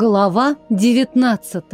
Глава 19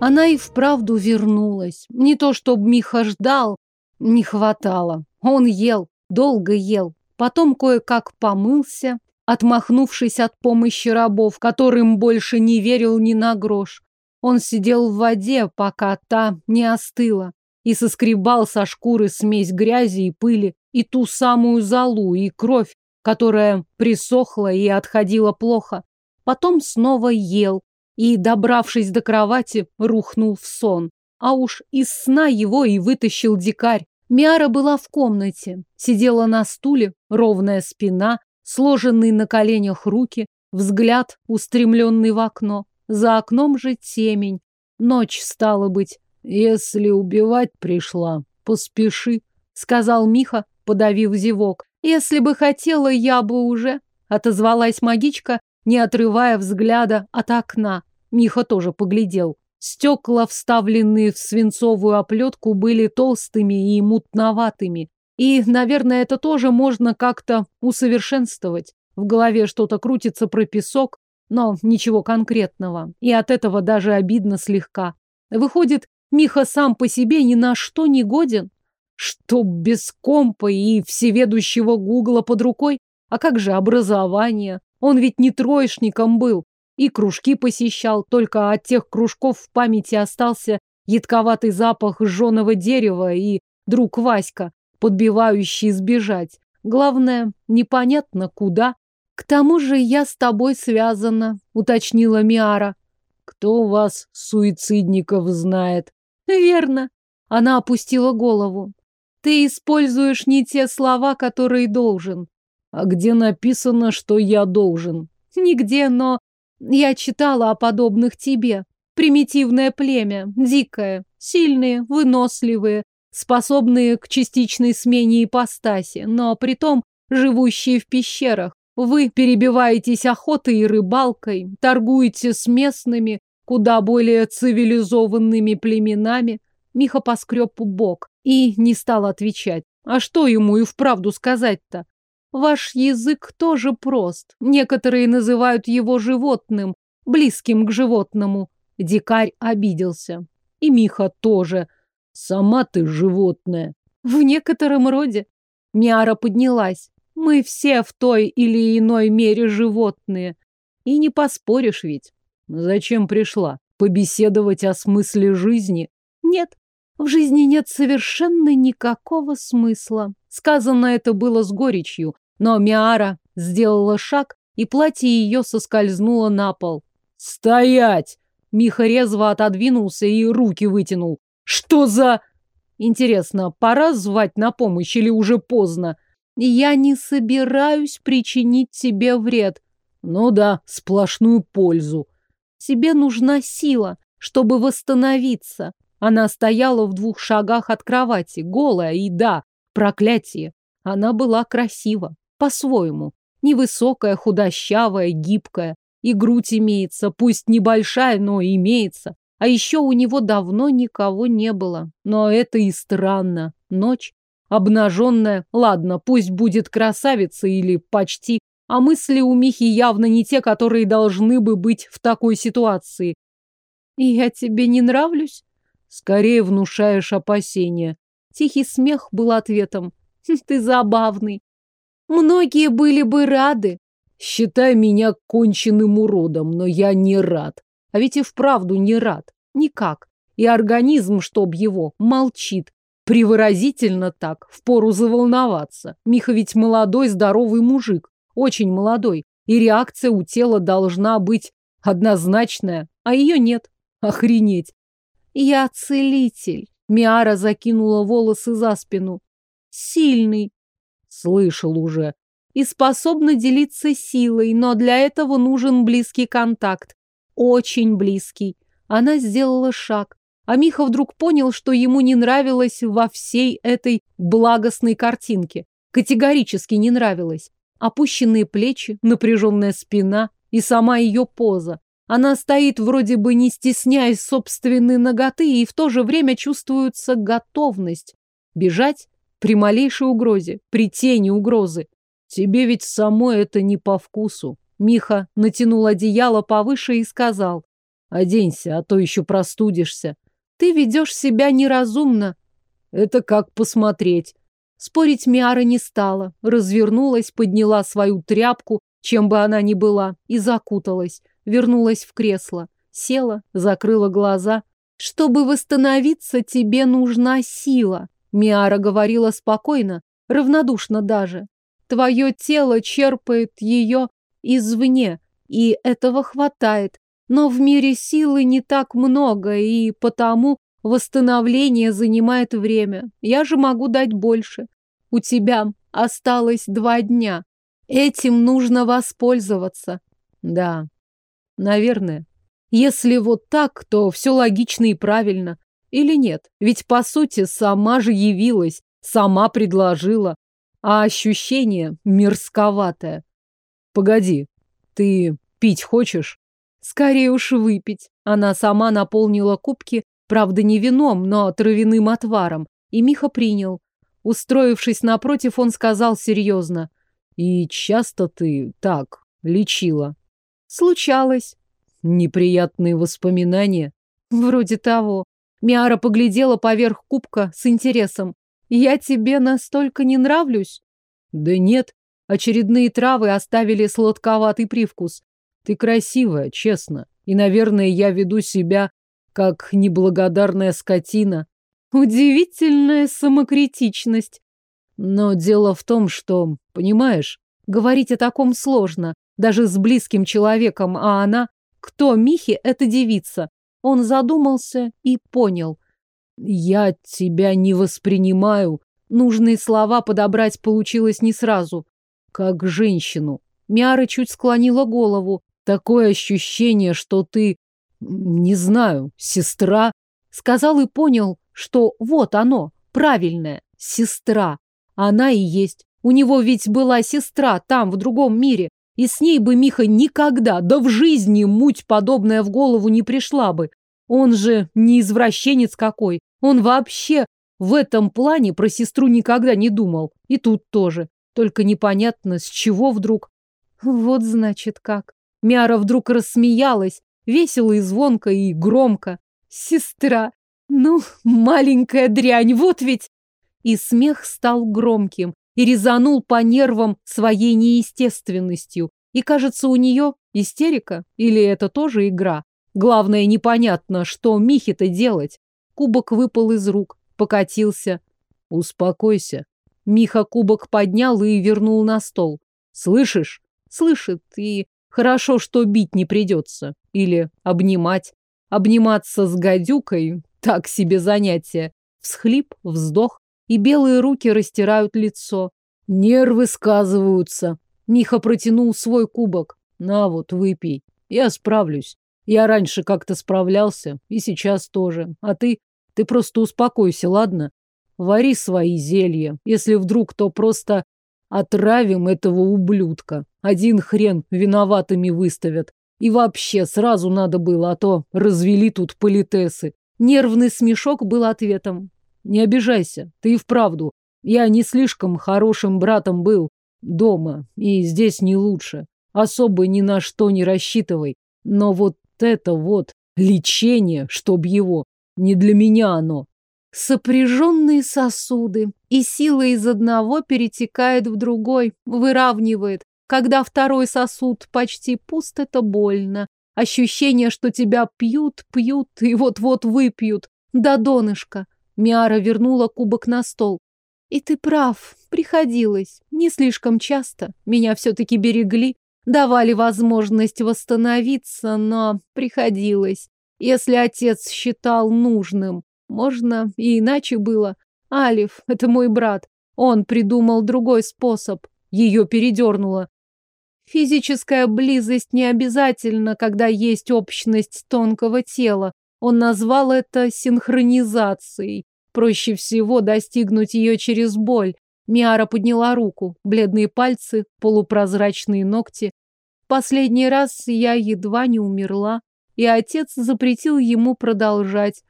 Она и вправду вернулась. Не то, чтобы Миха ждал, не хватало. Он ел, долго ел. Потом кое-как помылся, отмахнувшись от помощи рабов, которым больше не верил ни на грош. Он сидел в воде, пока та не остыла, и соскребал со шкуры смесь грязи и пыли, и ту самую золу, и кровь, которая присохла и отходила плохо. Потом снова ел, и, добравшись до кровати, рухнул в сон. А уж из сна его и вытащил дикарь. Миара была в комнате, сидела на стуле, ровная спина, сложенные на коленях руки, взгляд, устремленный в окно. За окном же темень. Ночь, стала быть. Если убивать пришла, поспеши, сказал Миха, подавив зевок. Если бы хотела, я бы уже, отозвалась магичка, не отрывая взгляда от окна. Миха тоже поглядел. Стекла, вставленные в свинцовую оплетку, были толстыми и мутноватыми. И, наверное, это тоже можно как-то усовершенствовать. В голове что-то крутится про песок, но ничего конкретного. И от этого даже обидно слегка. Выходит, Миха сам по себе ни на что не годен? Чтоб без компа и всеведущего гугла под рукой? А как же образование? Он ведь не троечником был. И кружки посещал, только от тех кружков в памяти остался едковатый запах жженого дерева и друг Васька, подбивающий сбежать. Главное, непонятно куда. К тому же я с тобой связана, уточнила Миара. Кто вас, суицидников, знает? Верно. Она опустила голову. Ты используешь не те слова, которые должен. А где написано, что я должен? Нигде, но я читала о подобных тебе. Примитивное племя, дикое, сильные, выносливые, способные к частичной смене ипостаси, но притом живущие в пещерах. Вы перебиваетесь охотой и рыбалкой, торгуете с местными, куда более цивилизованными племенами. Миха поскреб бок и не стал отвечать. А что ему и вправду сказать-то? Ваш язык тоже прост. Некоторые называют его животным, близким к животному. Дикарь обиделся. И Миха тоже. Сама ты животное. В некотором роде. Миара поднялась. Мы все в той или иной мере животные. И не поспоришь ведь. Зачем пришла? Побеседовать о смысле жизни? Нет, в жизни нет совершенно никакого смысла. Сказано это было с горечью, но Миара сделала шаг, и платье ее соскользнуло на пол. «Стоять!» Миха резво отодвинулся и руки вытянул. «Что за...» «Интересно, пора звать на помощь или уже поздно?» «Я не собираюсь причинить тебе вред». «Ну да, сплошную пользу». «Тебе нужна сила, чтобы восстановиться. Она стояла в двух шагах от кровати, голая, и да, проклятие. Она была красива, по-своему. Невысокая, худощавая, гибкая. И грудь имеется, пусть небольшая, но имеется. А еще у него давно никого не было. Но это и странно. Ночь, обнаженная, ладно, пусть будет красавица или почти, а мысли у Михи явно не те, которые должны бы быть в такой ситуации. «И я тебе не нравлюсь?» Скорее внушаешь опасения. Тихий смех был ответом. «Хм, ты забавный. Многие были бы рады. Считай меня конченным уродом, но я не рад. А ведь и вправду не рад. Никак. И организм, чтоб его, молчит. Привыразительно так, впору заволноваться. Миха ведь молодой, здоровый мужик. Очень молодой. И реакция у тела должна быть однозначная, а ее нет. Охренеть. Я целитель. Миара закинула волосы за спину. Сильный. Слышал уже. И способна делиться силой, но для этого нужен близкий контакт. Очень близкий. Она сделала шаг. А Миха вдруг понял, что ему не нравилось во всей этой благостной картинке. Категорически не нравилось. Опущенные плечи, напряженная спина и сама ее поза. Она стоит вроде бы не стесняясь собственной ноготы, и в то же время чувствуется готовность. Бежать? при малейшей угрозе, при тени угрозы. Тебе ведь самой это не по вкусу. Миха натянул одеяло повыше и сказал. Оденься, а то еще простудишься. Ты ведешь себя неразумно. Это как посмотреть. Спорить Миара не стала, развернулась, подняла свою тряпку, чем бы она ни была, и закуталась, вернулась в кресло, села, закрыла глаза. Чтобы восстановиться, тебе нужна сила. Миара говорила спокойно, равнодушно даже. Твое тело черпает ее извне, и этого хватает. Но в мире силы не так много, и потому восстановление занимает время. Я же могу дать больше. У тебя осталось два дня. Этим нужно воспользоваться. Да, наверное. Если вот так, то все логично и правильно. Или нет? Ведь, по сути, сама же явилась, сама предложила. А ощущение мерзковатое. Погоди, ты пить хочешь? Скорее уж выпить. Она сама наполнила кубки, правда, не вином, но травяным отваром. И Миха принял. Устроившись напротив, он сказал серьезно. «И часто ты так лечила?» «Случалось». «Неприятные воспоминания?» «Вроде того». Миара поглядела поверх кубка с интересом. «Я тебе настолько не нравлюсь?» «Да нет. Очередные травы оставили сладковатый привкус. Ты красивая, честно. И, наверное, я веду себя как неблагодарная скотина. Удивительная самокритичность. Но дело в том, что, понимаешь, говорить о таком сложно, даже с близким человеком, а она... Кто Михи, эта девица? Он задумался и понял. Я тебя не воспринимаю. Нужные слова подобрать получилось не сразу. Как женщину. Мяра чуть склонила голову. Такое ощущение, что ты, не знаю, сестра. Сказал и понял, что вот оно, правильное, сестра. Она и есть. У него ведь была сестра там, в другом мире. И с ней бы Миха никогда, да в жизни муть подобная в голову не пришла бы. Он же не извращенец какой. Он вообще в этом плане про сестру никогда не думал. И тут тоже. Только непонятно, с чего вдруг. Вот значит как. Мяра вдруг рассмеялась, весело и звонко, и громко. Сестра, ну, маленькая дрянь, вот ведь... И смех стал громким и резанул по нервам своей неестественностью. И, кажется, у нее истерика или это тоже игра. Главное, непонятно, что Михе-то делать. Кубок выпал из рук, покатился. Успокойся. Миха кубок поднял и вернул на стол. Слышишь? Слышит, и хорошо, что бить не придется. Или обнимать. Обниматься с гадюкой так себе занятие. Всхлип, вздох, и белые руки растирают лицо. Нервы сказываются. Миха протянул свой кубок. На вот, выпей. Я справлюсь. Я раньше как-то справлялся, и сейчас тоже. А ты, ты просто успокойся, ладно? Вари свои зелья. Если вдруг, то просто отравим этого ублюдка. Один хрен виноватыми выставят. И вообще сразу надо было, а то развели тут политесы. Нервный смешок был ответом. Не обижайся, ты и вправду. Я не слишком хорошим братом был дома, и здесь не лучше. Особо ни на что не рассчитывай. Но вот это вот лечение, чтоб его, не для меня оно. Сопряженные сосуды, и сила из одного перетекает в другой, выравнивает. Когда второй сосуд почти пуст, это больно. Ощущение, что тебя пьют, пьют и вот-вот выпьют. До донышка. Миара вернула кубок на стол. И ты прав, приходилось. Не слишком часто. Меня все-таки берегли. Давали возможность восстановиться, но приходилось. Если отец считал нужным. Можно и иначе было. Алиф, это мой брат. Он придумал другой способ. Ее передернуло. Физическая близость не обязательно, когда есть общность тонкого тела. Он назвал это синхронизацией. Проще всего достигнуть ее через боль. Миара подняла руку, бледные пальцы, полупрозрачные ногти. Последний раз я едва не умерла, и отец запретил ему продолжать.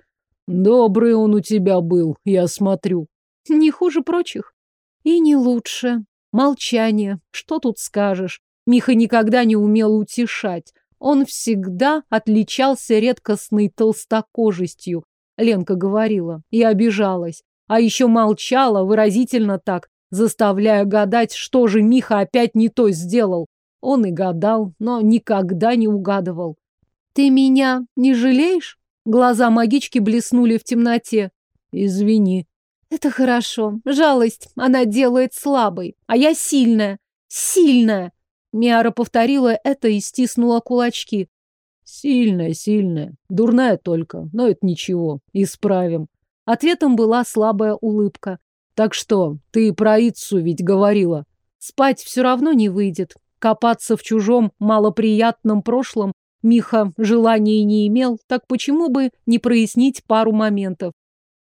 Добрый он у тебя был, я смотрю. Не хуже прочих. И не лучше. Молчание. Что тут скажешь? Миха никогда не умел утешать. Он всегда отличался редкостной толстокожестью. Ленка говорила и обижалась. А еще молчала выразительно так, заставляя гадать, что же Миха опять не то сделал. Он и гадал, но никогда не угадывал. «Ты меня не жалеешь?» Глаза магички блеснули в темноте. «Извини». «Это хорошо. Жалость она делает слабой. А я сильная. Сильная!» Миара повторила это и стиснула кулачки. Сильная, сильная. Дурная только. Но это ничего. Исправим. Ответом была слабая улыбка. Так что, ты про Ицу ведь говорила. Спать все равно не выйдет. Копаться в чужом малоприятном прошлом Миха желания не имел, так почему бы не прояснить пару моментов?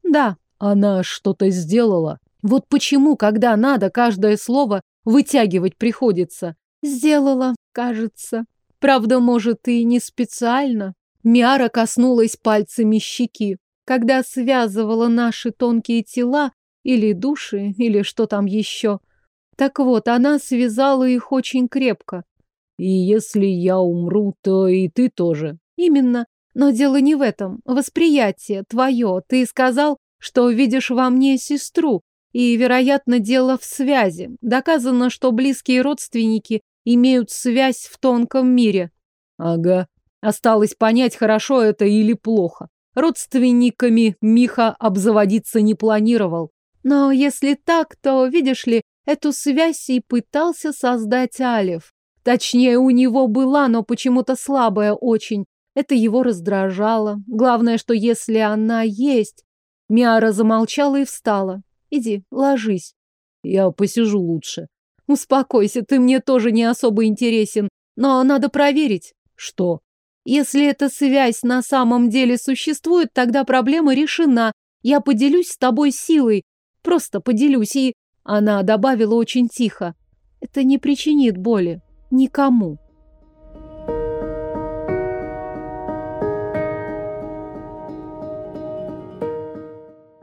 Да, она что-то сделала. Вот почему, когда надо, каждое слово вытягивать приходится. Сделала, кажется. Правда, может, и не специально. Миара коснулась пальцами щеки. Когда связывала наши тонкие тела, или души, или что там еще. Так вот, она связала их очень крепко. И если я умру, то и ты тоже. Именно. Но дело не в этом. Восприятие твое. Ты сказал, что видишь во мне сестру. И, вероятно, дело в связи. Доказано, что близкие родственники имеют связь в тонком мире. Ага. Осталось понять, хорошо это или плохо. Родственниками Миха обзаводиться не планировал. Но если так, то, видишь ли, эту связь и пытался создать Алев. Точнее, у него была, но почему-то слабая очень. Это его раздражало. Главное, что если она есть... Миара замолчала и встала. Иди, ложись. Я посижу лучше. Успокойся, ты мне тоже не особо интересен. Но надо проверить. Что? Если эта связь на самом деле существует, тогда проблема решена. Я поделюсь с тобой силой. Просто поделюсь. И она добавила очень тихо. Это не причинит боли. Никому.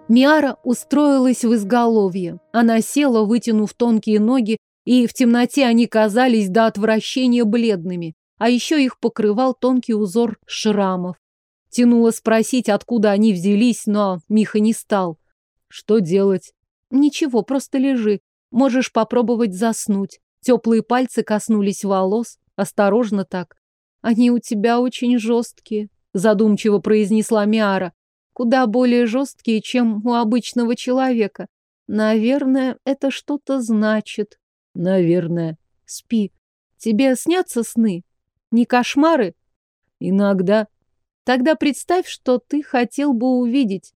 Миара устроилась в изголовье. Она села, вытянув тонкие ноги, и в темноте они казались до отвращения бледными, а еще их покрывал тонкий узор шрамов. Тянуло спросить, откуда они взялись, но Миха не стал. Что делать? Ничего, просто лежи. Можешь попробовать заснуть. Теплые пальцы коснулись волос, осторожно так. Они у тебя очень жесткие, задумчиво произнесла Миара. Куда более жесткие, чем у обычного человека. Наверное, это что-то значит. Наверное. Спи. Тебе снятся сны? Не кошмары? Иногда. Тогда представь, что ты хотел бы увидеть.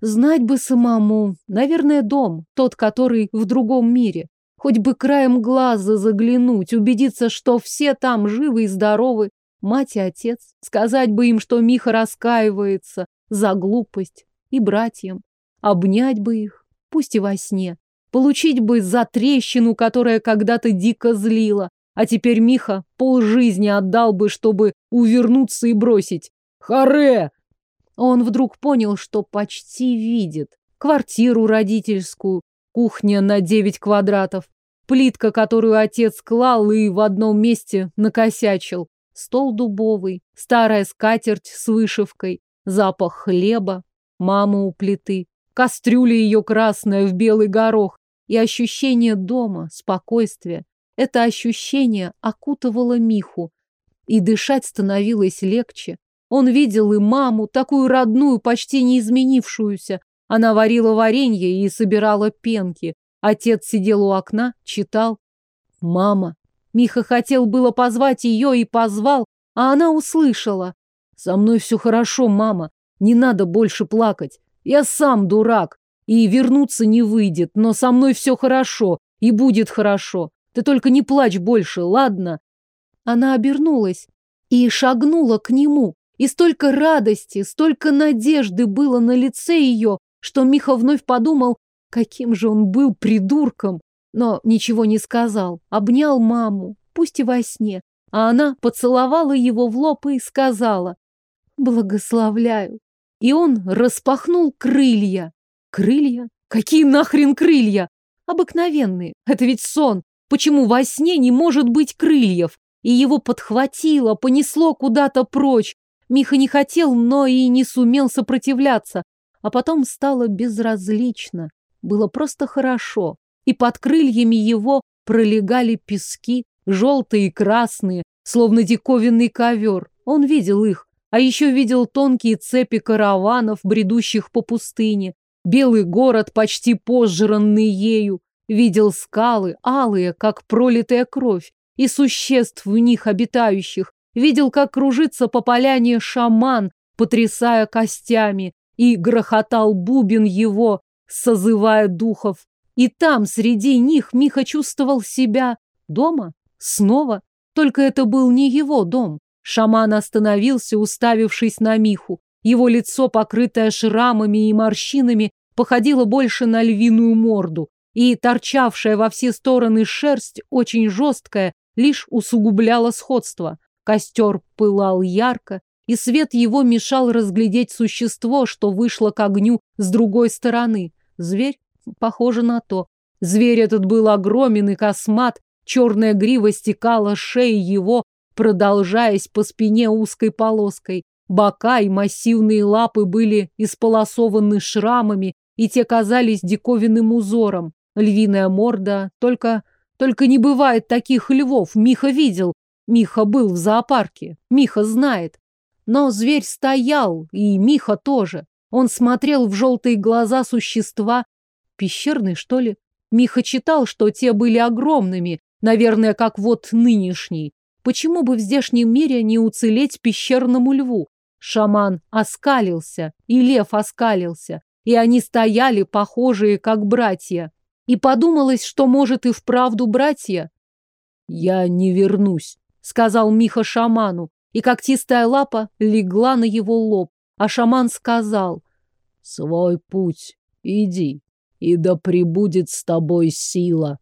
Знать бы самому. Наверное, дом, тот, который в другом мире. Хоть бы краем глаза заглянуть, убедиться, что все там живы и здоровы. Мать и отец. Сказать бы им, что Миха раскаивается за глупость. И братьям. Обнять бы их, пусть и во сне. Получить бы за трещину, которая когда-то дико злила. А теперь Миха полжизни отдал бы, чтобы увернуться и бросить. Харе! Он вдруг понял, что почти видит. Квартиру родительскую, кухня на девять квадратов, плитка, которую отец клал и в одном месте накосячил, стол дубовый, старая скатерть с вышивкой, запах хлеба, мама у плиты, кастрюля ее красная в белый горох, и ощущение дома, спокойствия. Это ощущение окутывало Миху, и дышать становилось легче. Он видел и маму, такую родную, почти не изменившуюся. Она варила варенье и собирала пенки. Отец сидел у окна, читал. Мама. Миха хотел было позвать ее и позвал, а она услышала. «Со мной все хорошо, мама. Не надо больше плакать. Я сам дурак. И вернуться не выйдет, но со мной все хорошо, и будет хорошо. Ты только не плачь больше, ладно? Она обернулась и шагнула к нему. И столько радости, столько надежды было на лице ее, что Миха вновь подумал, каким же он был придурком. Но ничего не сказал, обнял маму, пусть и во сне. А она поцеловала его в лоб и сказала «Благословляю». И он распахнул крылья. Крылья? Какие нахрен крылья? Обыкновенные. Это ведь сон. Почему во сне не может быть крыльев? И его подхватило, понесло куда-то прочь. Миха не хотел, но и не сумел сопротивляться. А потом стало безразлично. Было просто хорошо. И под крыльями его пролегали пески, желтые и красные, словно диковинный ковер. Он видел их, а еще видел тонкие цепи караванов, бредущих по пустыне, белый город, почти пожранный ею, видел скалы, алые, как пролитая кровь, и существ в них обитающих, видел, как кружится по поляне шаман, потрясая костями, и грохотал бубен его, созывая духов. И там, среди них, Миха чувствовал себя дома, снова. Только это был не его дом. Шаман остановился, уставившись на Миху. Его лицо, покрытое шрамами и морщинами, походило больше на львиную морду, и торчавшая во все стороны шерсть, очень жесткая, лишь усугубляла сходство. Костер пылал ярко, и свет его мешал разглядеть существо, что вышло к огню с другой стороны. Зверь? Похоже на то. Зверь этот был огромен и космат, черная грива стекала шеи его, продолжаясь по спине узкой полоской. Бока и массивные лапы были исполосованы шрамами, и те казались диковинным узором. Львиная морда, только... Только не бывает таких львов, Миха видел. Миха был в зоопарке, Миха знает. Но зверь стоял, и Миха тоже. Он смотрел в желтые глаза существа. Пещерный, что ли? Миха читал, что те были огромными, наверное, как вот нынешний. Почему бы в здешнем мире не уцелеть пещерному льву? Шаман оскалился, и лев оскалился, и они стояли, похожие, как братья. И подумалось, что, может, и вправду братья. «Я не вернусь», — сказал Миха шаману, и когтистая лапа легла на его лоб, а шаман сказал «Свой путь иди, и да пребудет с тобой сила».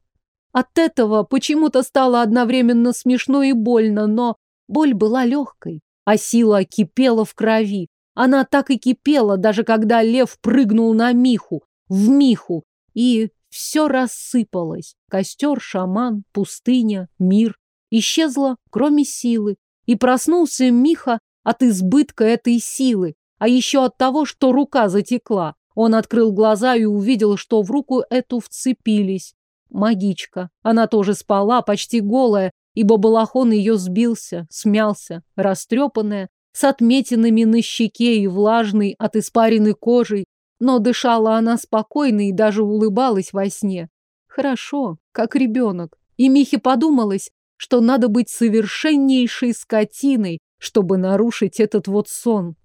От этого почему-то стало одновременно смешно и больно, но боль была легкой, а сила кипела в крови. Она так и кипела, даже когда лев прыгнул на Миху, в Миху, и все рассыпалось. Костер, шаман, пустыня, мир. Исчезло, кроме силы. И проснулся Миха от избытка этой силы, а еще от того, что рука затекла. Он открыл глаза и увидел, что в руку эту вцепились. Магичка. Она тоже спала, почти голая, ибо балахон ее сбился, смялся, растрепанная, с отметинами на щеке и влажной от испаренной кожей, но дышала она спокойно и даже улыбалась во сне. Хорошо, как ребенок. И Михе подумалось, что надо быть совершеннейшей скотиной, чтобы нарушить этот вот сон.